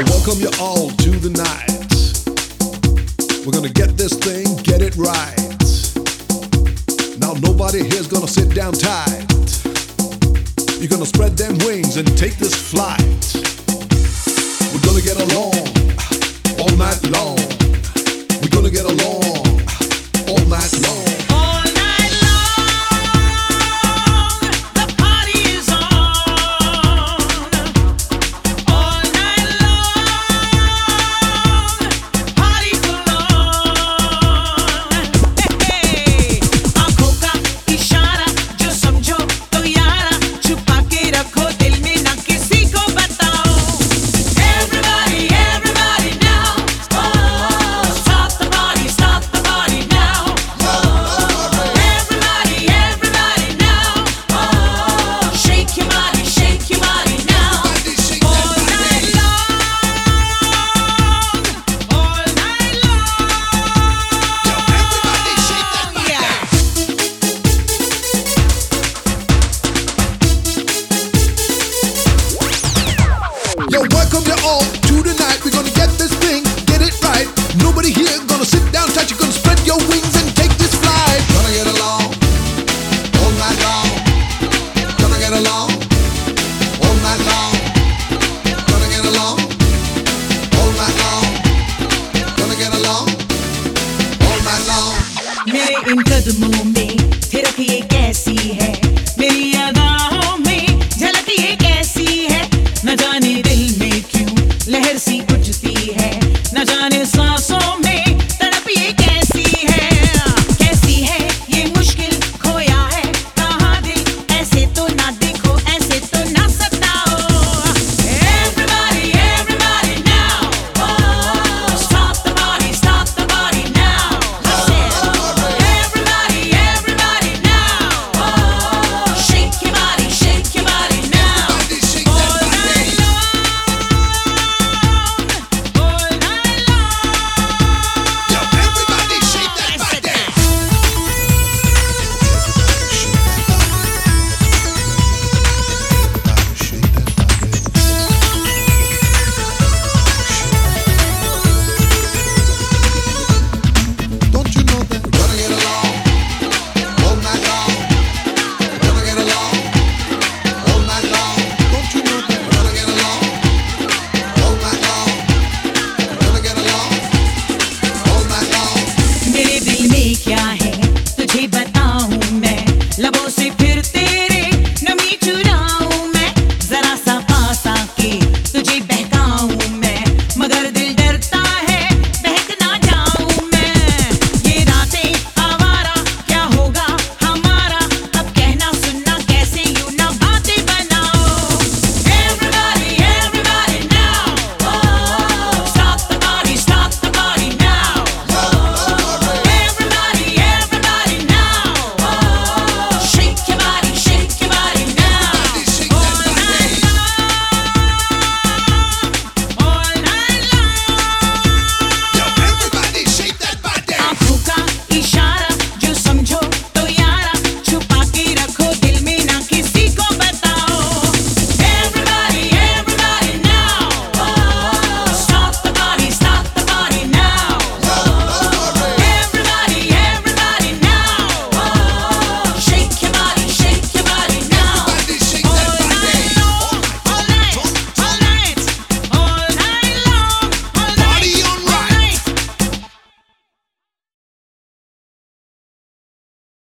welcome you all to the night. We're gonna get this thing, get it right. Now nobody here's gonna sit down tight. You're gonna spread them wings and take this flight. Yo, welcome you all to the night. We're gonna get this thing, get it right. Nobody here gonna sit down tight. You're gonna spread your wings and take this flight. Gonna get along all night long. Gonna get along all night long. Gonna get along all night long. Gonna get along all night long. मेरे इन कदमों में थिरक ये कैसी है